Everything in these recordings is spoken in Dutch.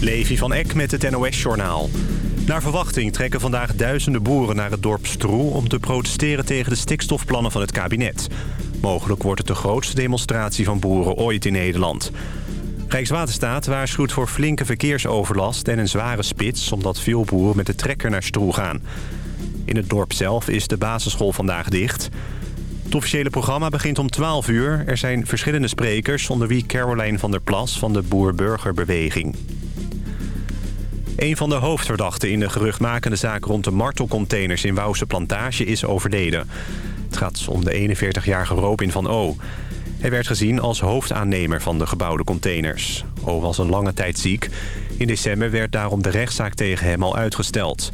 Levi van Eck met het NOS-journaal. Naar verwachting trekken vandaag duizenden boeren naar het dorp Stroe... om te protesteren tegen de stikstofplannen van het kabinet. Mogelijk wordt het de grootste demonstratie van boeren ooit in Nederland. Rijkswaterstaat waarschuwt voor flinke verkeersoverlast en een zware spits... omdat veel boeren met de trekker naar Stroe gaan. In het dorp zelf is de basisschool vandaag dicht... Het officiële programma begint om 12 uur. Er zijn verschillende sprekers, onder wie Caroline van der Plas van de Boer-Burgerbeweging. Een van de hoofdverdachten in de geruchtmakende zaak rond de martelcontainers in Wouwse Plantage is overleden. Het gaat om de 41-jarige Robin van O. Hij werd gezien als hoofdaannemer van de gebouwde containers. O was een lange tijd ziek. In december werd daarom de rechtszaak tegen hem al uitgesteld.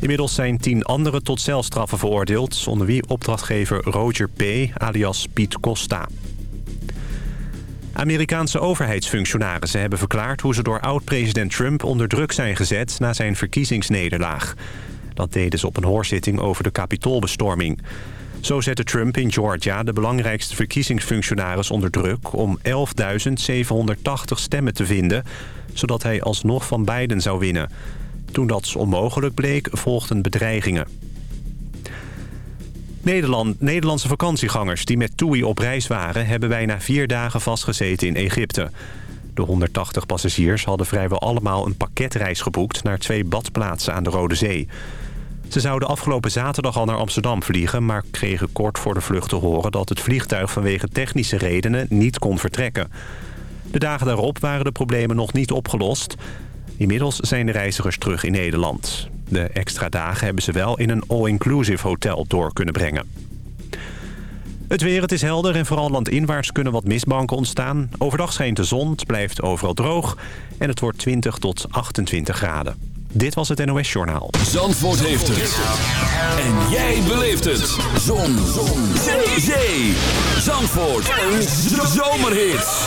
Inmiddels zijn tien anderen tot celstraffen veroordeeld... onder wie opdrachtgever Roger P. alias Piet Costa. Amerikaanse overheidsfunctionarissen hebben verklaard... hoe ze door oud-president Trump onder druk zijn gezet... na zijn verkiezingsnederlaag. Dat deden ze op een hoorzitting over de kapitoolbestorming. Zo zette Trump in Georgia de belangrijkste verkiezingsfunctionaris onder druk... om 11.780 stemmen te vinden... zodat hij alsnog van Biden zou winnen... Toen dat onmogelijk bleek, volgden bedreigingen. Nederland, Nederlandse vakantiegangers die met TUI op reis waren... hebben bijna vier dagen vastgezeten in Egypte. De 180 passagiers hadden vrijwel allemaal een pakketreis geboekt... naar twee badplaatsen aan de Rode Zee. Ze zouden afgelopen zaterdag al naar Amsterdam vliegen... maar kregen kort voor de vlucht te horen dat het vliegtuig vanwege technische redenen niet kon vertrekken. De dagen daarop waren de problemen nog niet opgelost... Inmiddels zijn de reizigers terug in Nederland. De extra dagen hebben ze wel in een all-inclusive hotel door kunnen brengen. Het weer, het is helder en vooral landinwaarts kunnen wat mistbanken ontstaan. Overdag schijnt de zon, het blijft overal droog en het wordt 20 tot 28 graden. Dit was het NOS Journaal. Zandvoort heeft het. En jij beleeft het. Zon. zon. Zee. Zee. Zandvoort. Een zomerhit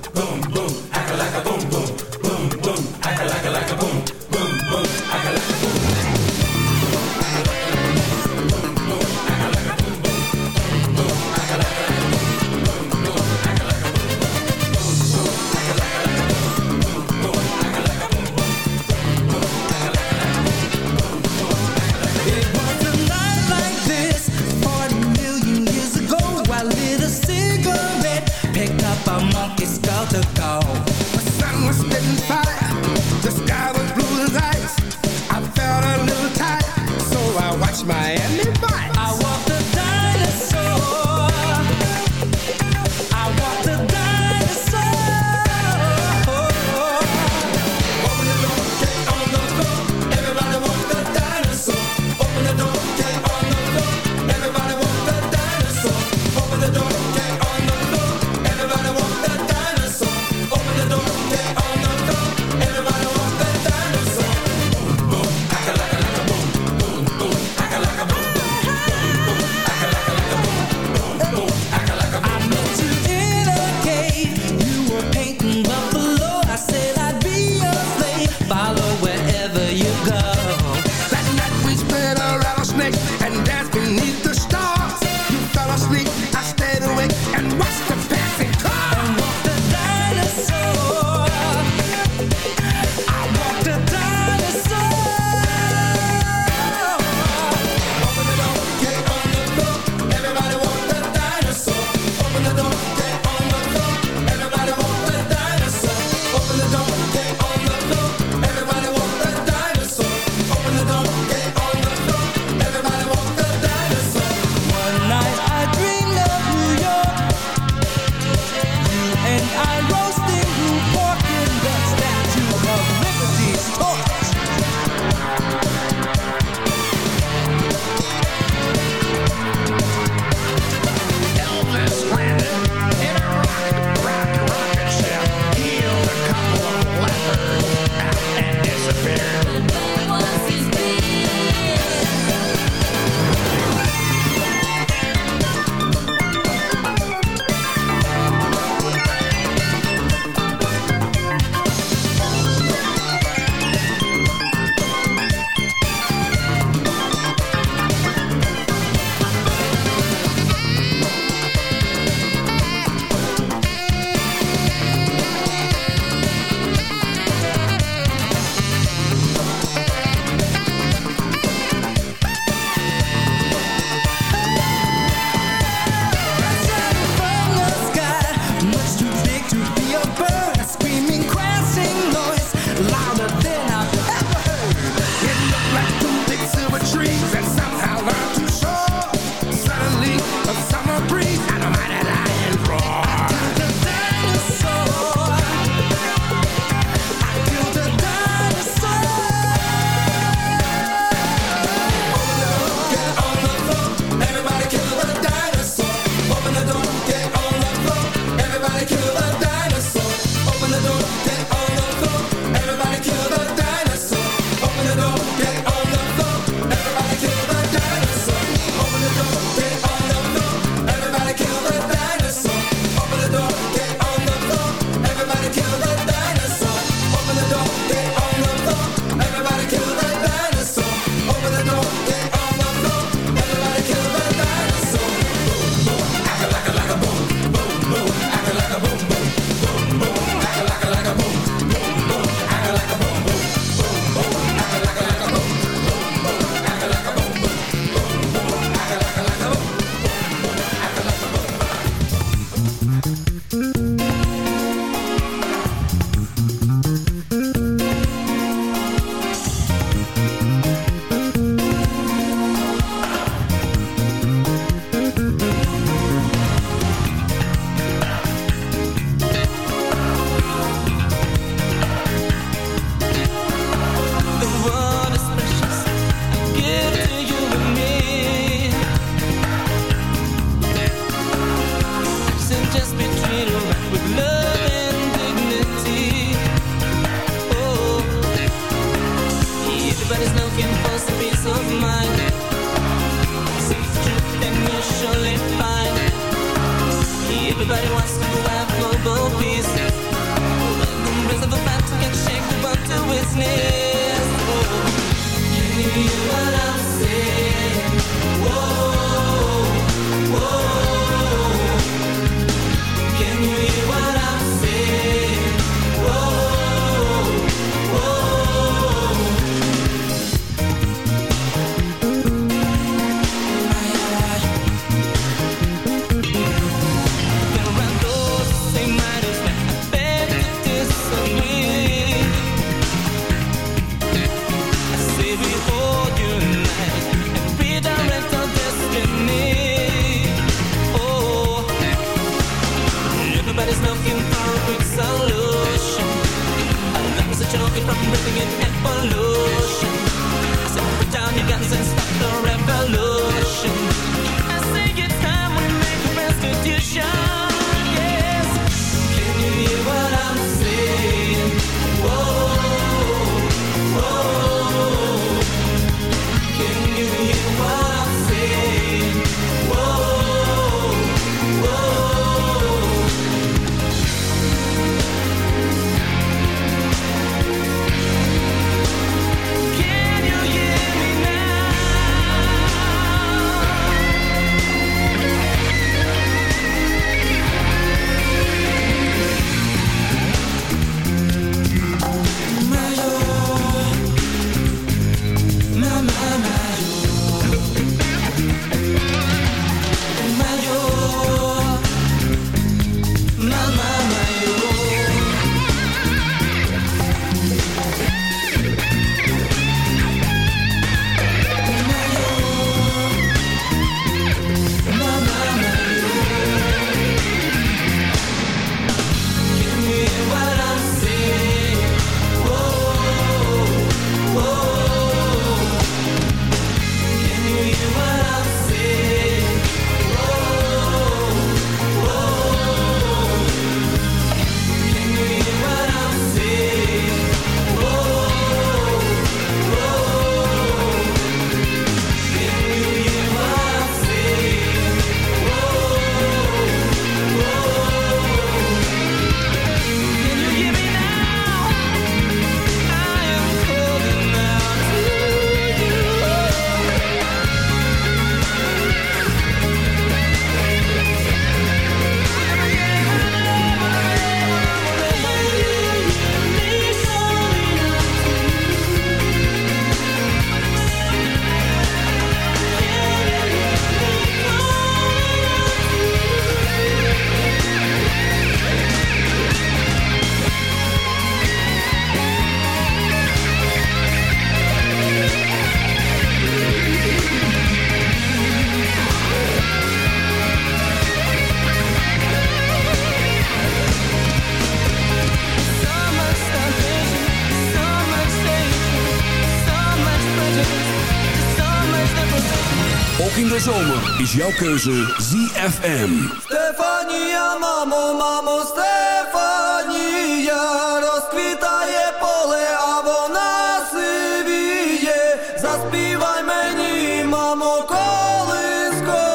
Is jouw keuze ZFM. Стефанія, мамо, мамо, Стефанія, розквітає поле, а вона сивіє. Заспівай мені, мамо, колискову,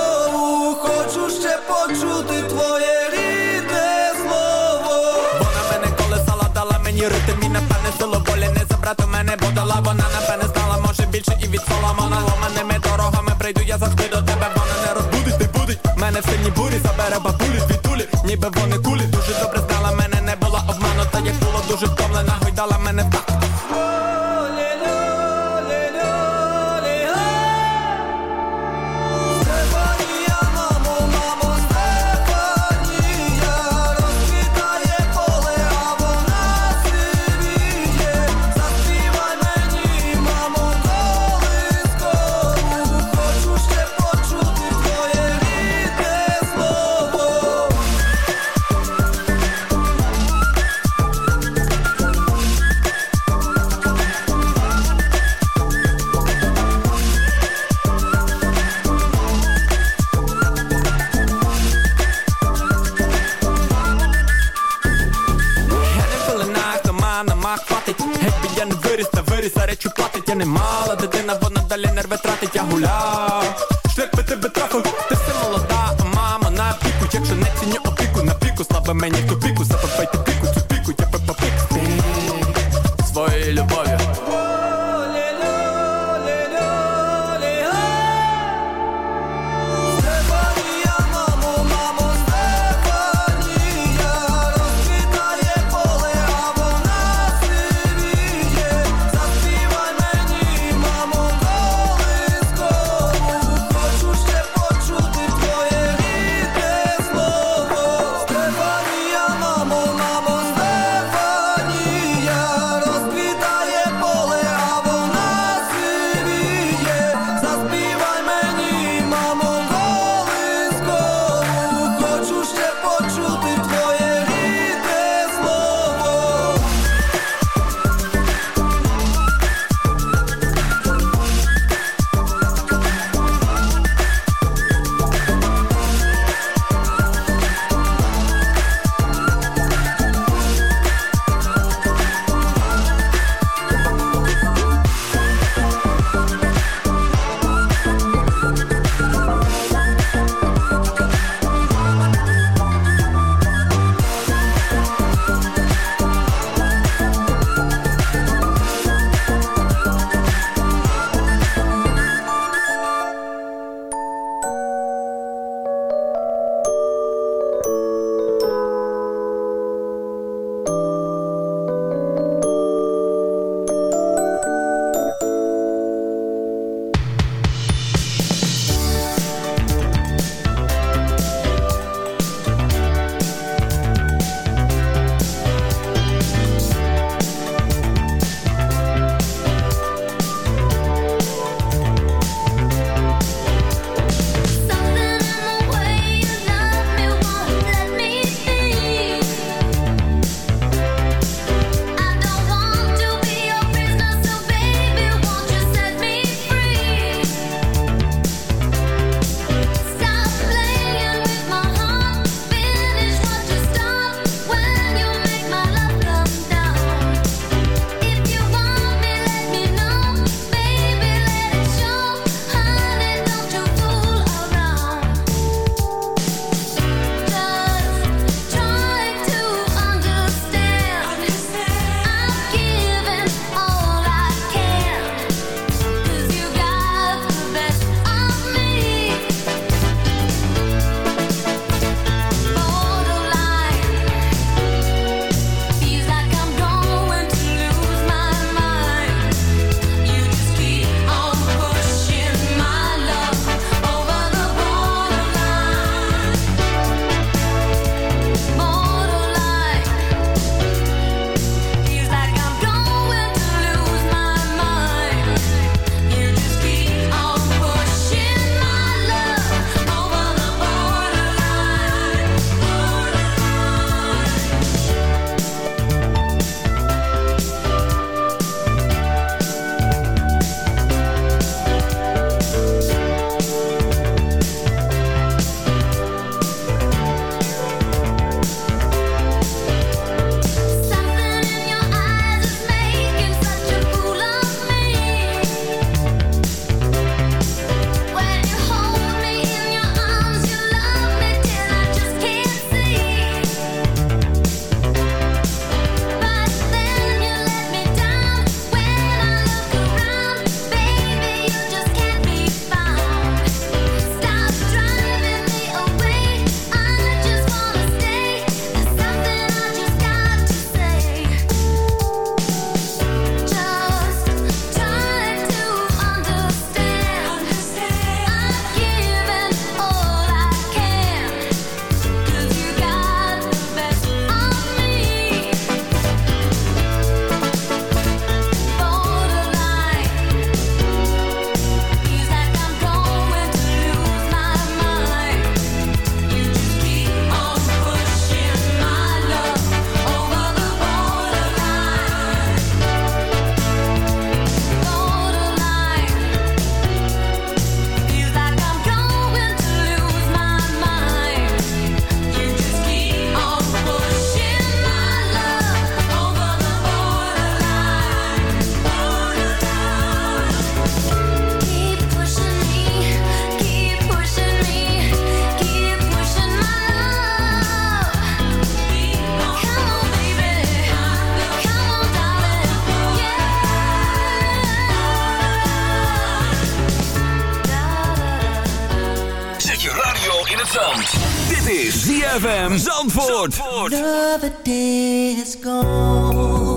хочу ще почути твоє рідне слово. Вона мене колесала, дала мені ритм і напевне силу волі не забрати мене, бо дала вона напевне стала, може більше і від соломона ломаними дорогами прийду я завжди до мене в сильній бурі забере бабулі звітулі, ніби вони кулі. Дуже добре знала мене, не була обманута, як було дуже втомлена, antes que. Zandvoort. Zandvoort. Another day is gone.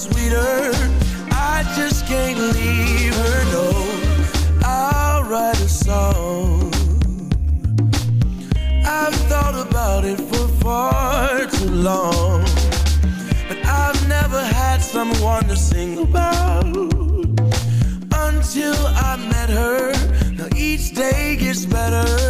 sweeter. I just can't leave her, no. I'll write a song. I've thought about it for far too long. But I've never had someone to sing about. Until I met her, now each day gets better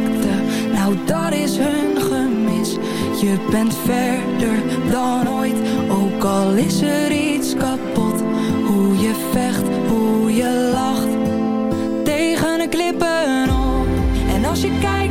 Is hun gemis. Je bent verder dan ooit, ook al is er iets kapot. Hoe je vecht, hoe je lacht, tegen de klippen op. En als je kijkt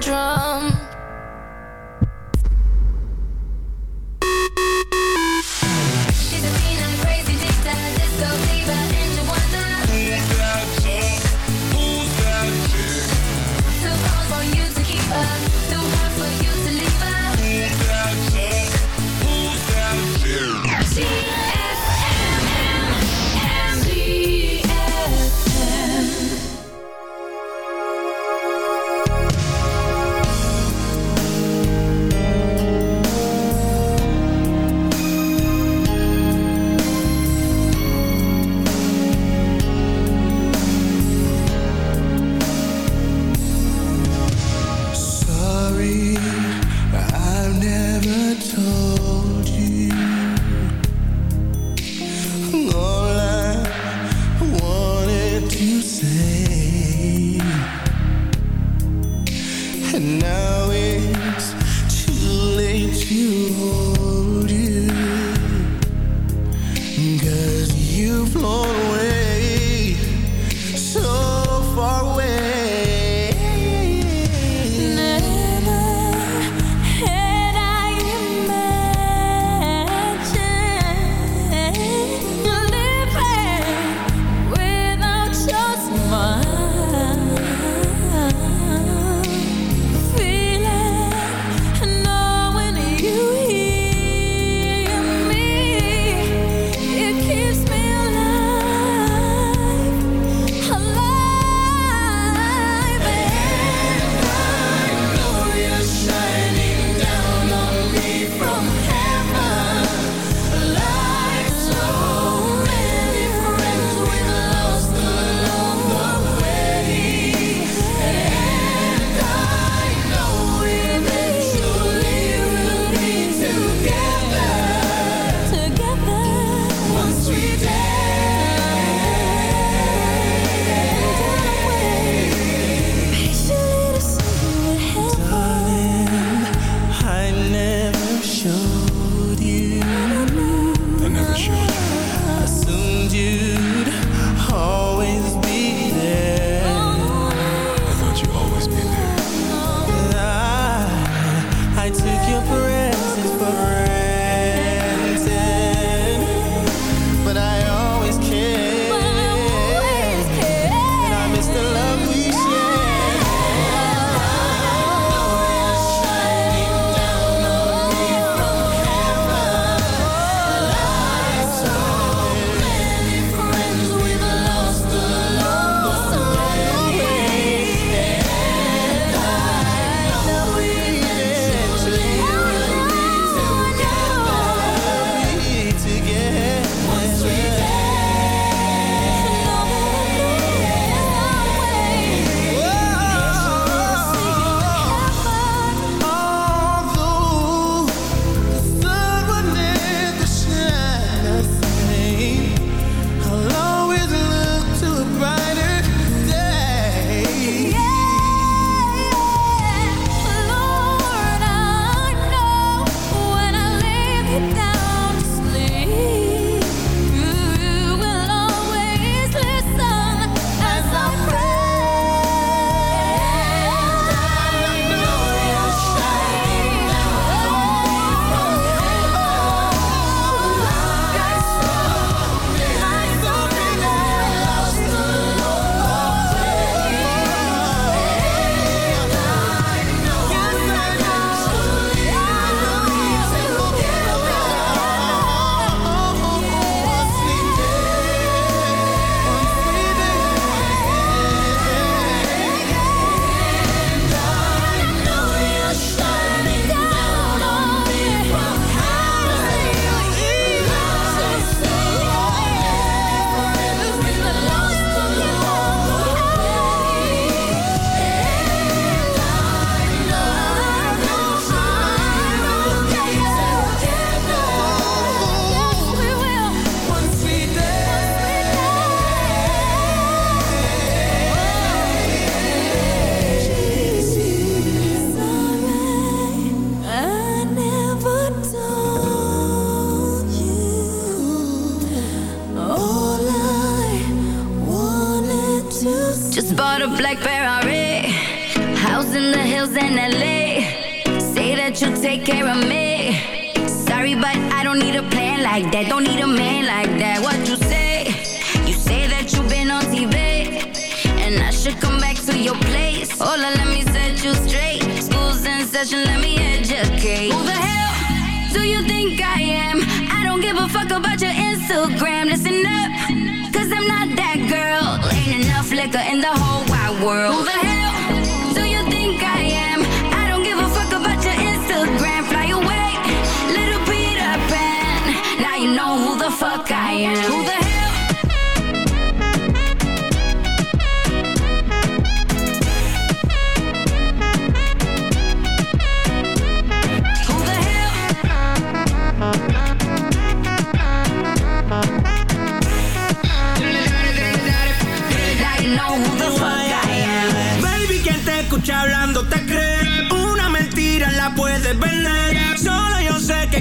drunk.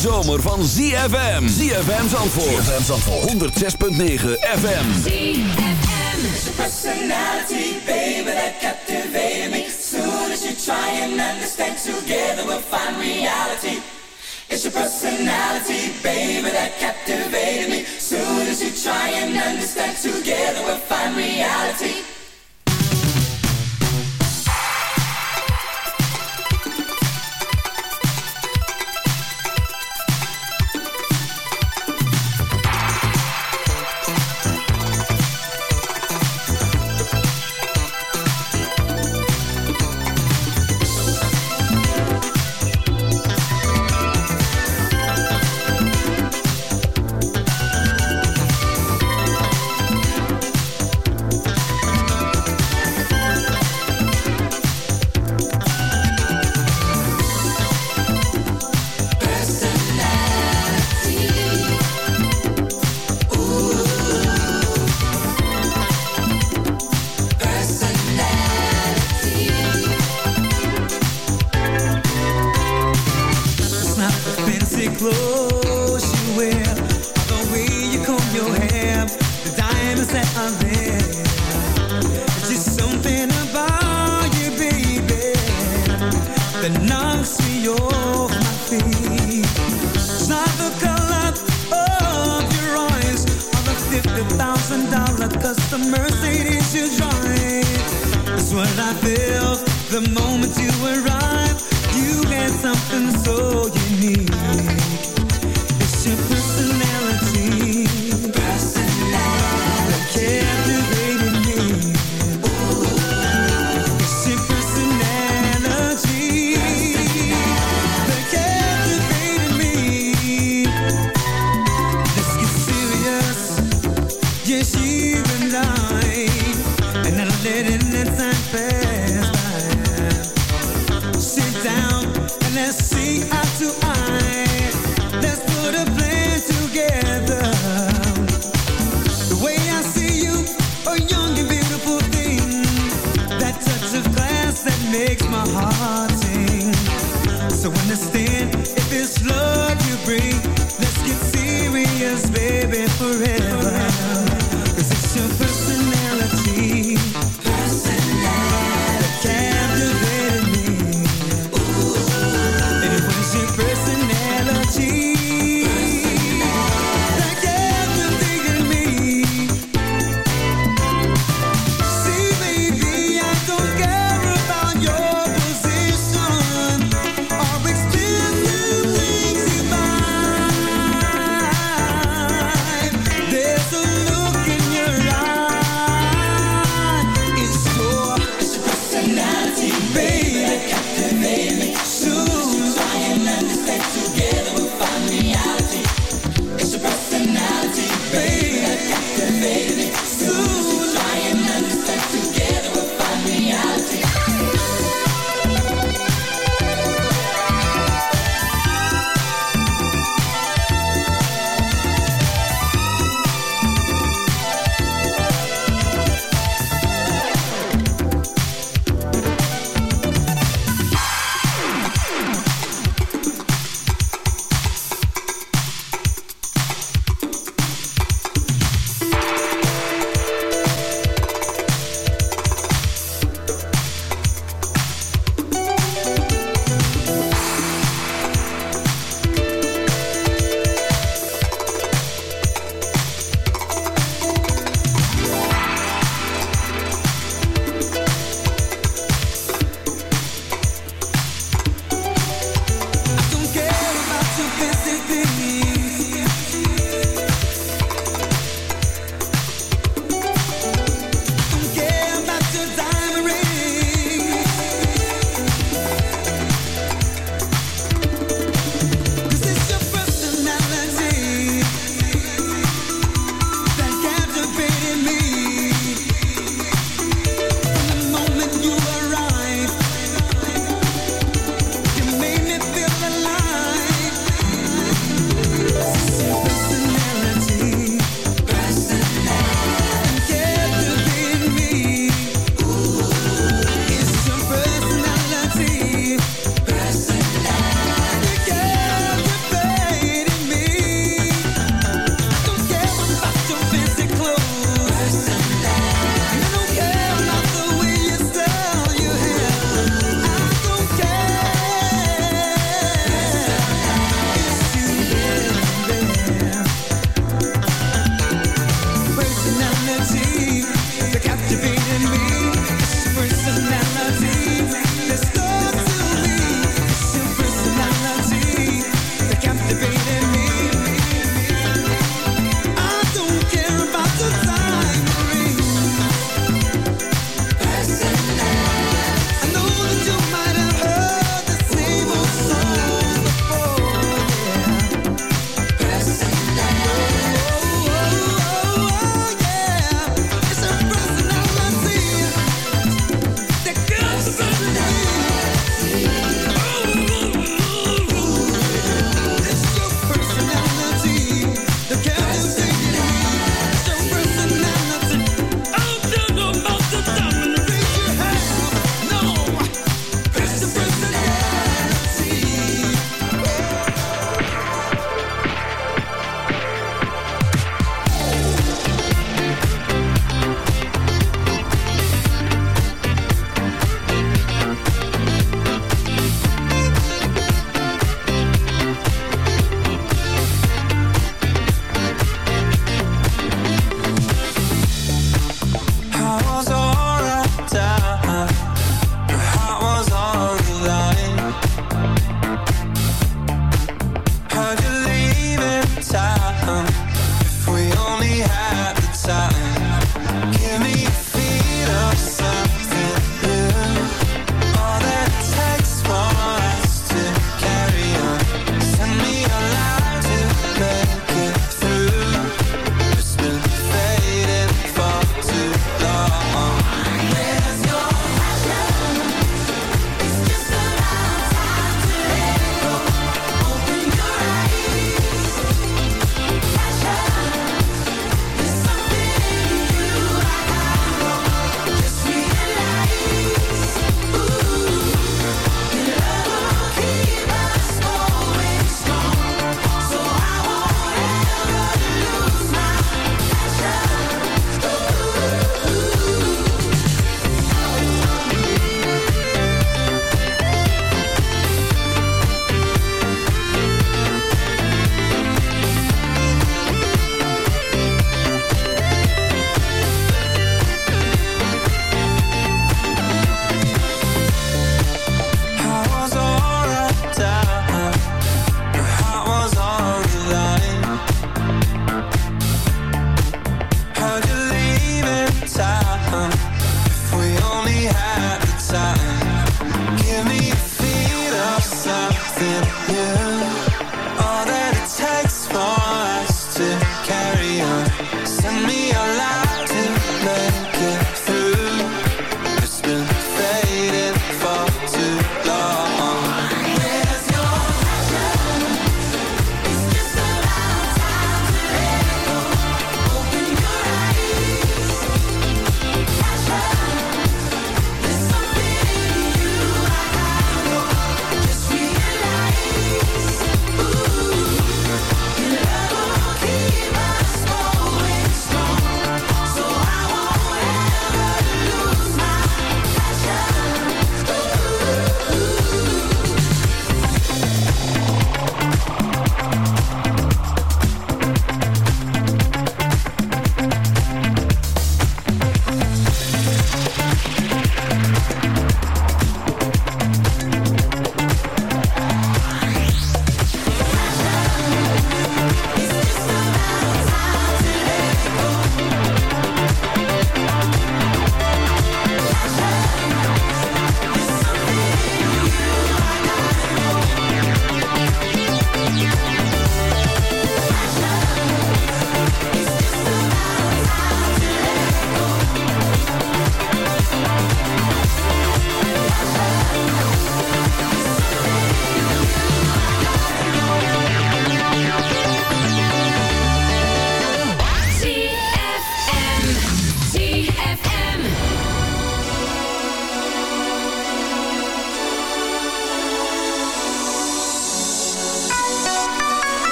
zomer van ZFM. ZFM Zandvoort. ZFM Zandvoort. 106.9 FM. personality, baby, that captivated me. Soon as you try and understand, together we'll find reality. It's your personality, baby, that captivated me. Soon as you try and understand, together we'll find reality. Clothes you wear, the way you comb your hair, the diamonds that are there. Just something about you, baby, that knocks me off my feet. It's not the color of your eyes, or the fifty thousand dollar custom Mercedes you drive. It's what I felt the moment you arrived. You had something so unique.